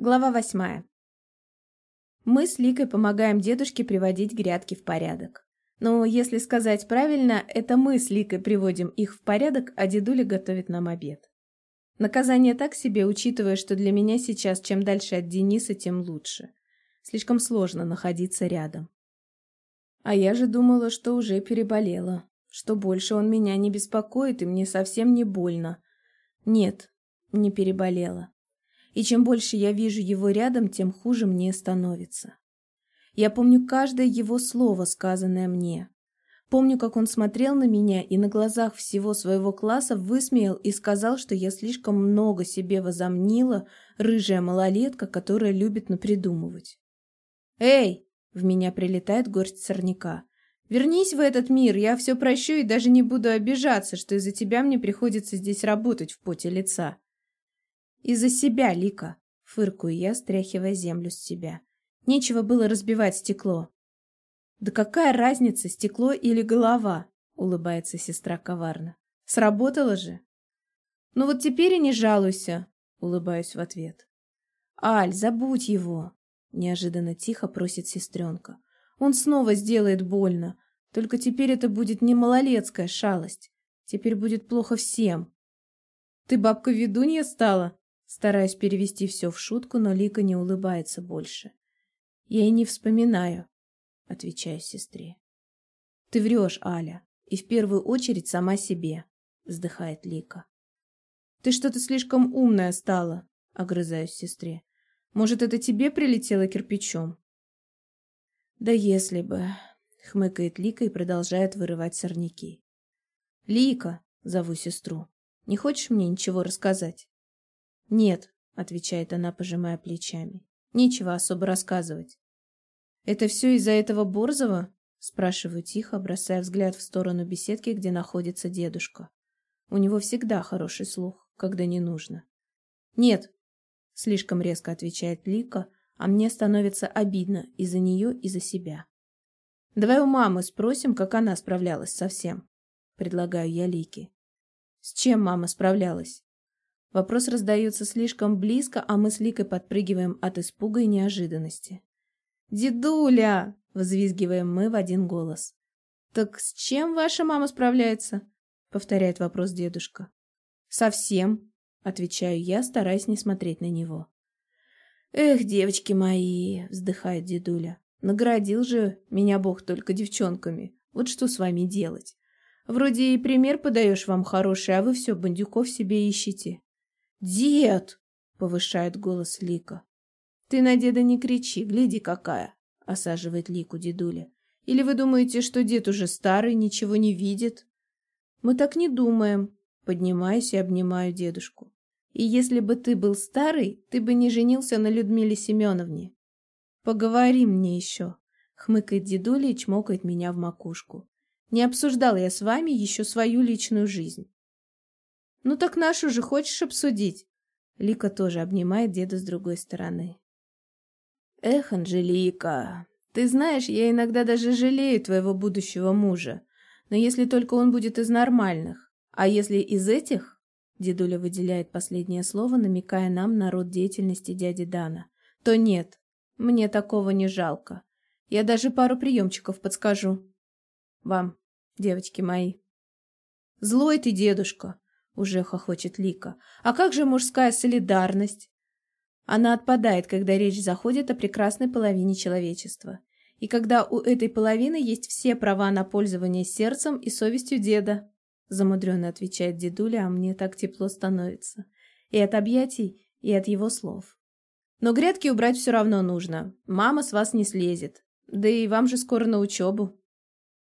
Глава восьмая. Мы с Ликой помогаем дедушке приводить грядки в порядок. Но, если сказать правильно, это мы с Ликой приводим их в порядок, а дедуля готовит нам обед. Наказание так себе, учитывая, что для меня сейчас чем дальше от Дениса, тем лучше. Слишком сложно находиться рядом. А я же думала, что уже переболела, что больше он меня не беспокоит и мне совсем не больно. Нет, не переболела и чем больше я вижу его рядом, тем хуже мне становится. Я помню каждое его слово, сказанное мне. Помню, как он смотрел на меня и на глазах всего своего класса высмеял и сказал, что я слишком много себе возомнила, рыжая малолетка, которая любит напридумывать. «Эй!» — в меня прилетает горсть сорняка. «Вернись в этот мир, я все прощу и даже не буду обижаться, что из-за тебя мне приходится здесь работать в поте лица». «Из-за себя, Лика!» — фыркую я, стряхивая землю с себя. Нечего было разбивать стекло. «Да какая разница, стекло или голова?» — улыбается сестра коварно. «Сработало же!» «Ну вот теперь и не жалуйся!» — улыбаюсь в ответ. «Аль, забудь его!» — неожиданно тихо просит сестренка. «Он снова сделает больно. Только теперь это будет не малолетская шалость. Теперь будет плохо всем». «Ты бабка-ведунья стала?» Стараюсь перевести все в шутку, но Лика не улыбается больше. «Я и не вспоминаю», — отвечаю сестре. «Ты врешь, Аля, и в первую очередь сама себе», — вздыхает Лика. «Ты что-то слишком умная стала», — огрызаюсь сестре. «Может, это тебе прилетело кирпичом?» «Да если бы», — хмыкает Лика и продолжает вырывать сорняки. «Лика», — зову сестру, — «не хочешь мне ничего рассказать?» «Нет», — отвечает она, пожимая плечами. «Нечего особо рассказывать». «Это все из-за этого Борзова?» — спрашиваю тихо, бросая взгляд в сторону беседки, где находится дедушка. У него всегда хороший слух, когда не нужно. «Нет», — слишком резко отвечает Лика, а мне становится обидно и за нее, и за себя. «Давай у мамы спросим, как она справлялась со всем», — предлагаю я Лике. «С чем мама справлялась?» Вопрос раздается слишком близко, а мы с Ликой подпрыгиваем от испуга и неожиданности. «Дедуля!» — взвизгиваем мы в один голос. «Так с чем ваша мама справляется?» — повторяет вопрос дедушка. «Совсем», — отвечаю я, стараясь не смотреть на него. «Эх, девочки мои!» — вздыхает дедуля. «Наградил же меня Бог только девчонками. Вот что с вами делать? Вроде и пример подаешь вам хороший, а вы все бандюков себе ищете. «Дед!» — повышает голос Лика. «Ты на деда не кричи, гляди какая!» — осаживает Лику дедуля. «Или вы думаете, что дед уже старый, ничего не видит?» «Мы так не думаем», — поднимаюсь и обнимаю дедушку. «И если бы ты был старый, ты бы не женился на Людмиле Семеновне». «Поговори мне еще», — хмыкает дедуля и чмокает меня в макушку. «Не обсуждал я с вами еще свою личную жизнь». «Ну так нашу же хочешь обсудить?» Лика тоже обнимает деда с другой стороны. «Эх, Анжелика, ты знаешь, я иногда даже жалею твоего будущего мужа, но если только он будет из нормальных, а если из этих...» Дедуля выделяет последнее слово, намекая нам на род деятельности дяди Дана. «То нет, мне такого не жалко. Я даже пару приемчиков подскажу. Вам, девочки мои». «Злой ты, дедушка!» Уже хохочет Лика. А как же мужская солидарность? Она отпадает, когда речь заходит о прекрасной половине человечества. И когда у этой половины есть все права на пользование сердцем и совестью деда. Замудренно отвечает дедуля, а мне так тепло становится. И от объятий, и от его слов. Но грядки убрать все равно нужно. Мама с вас не слезет. Да и вам же скоро на учебу.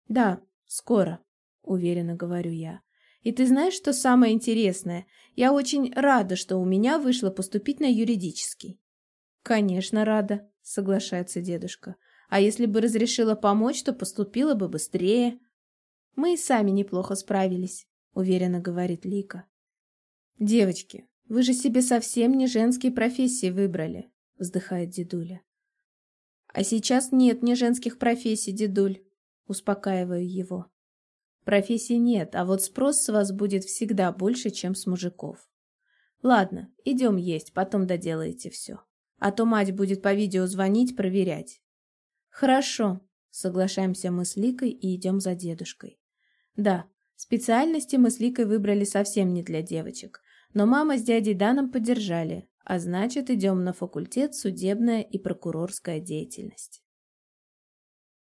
Да, скоро, уверенно говорю я. И ты знаешь, что самое интересное? Я очень рада, что у меня вышло поступить на юридический. Конечно, рада, соглашается дедушка. А если бы разрешила помочь, то поступила бы быстрее. Мы и сами неплохо справились, уверенно говорит Лика. Девочки, вы же себе совсем не женские профессии выбрали, вздыхает дедуля. А сейчас нет ни женских профессий, дедуль, успокаиваю его. Профессии нет, а вот спрос с вас будет всегда больше, чем с мужиков. Ладно, идем есть, потом доделаете все. а то мать будет по видео звонить, проверять. Хорошо, соглашаемся мы с Ликой и идем за дедушкой. Да, специальности мы с Ликой выбрали совсем не для девочек, но мама с дядей Даном поддержали, а значит, идем на факультет судебная и прокурорская деятельность.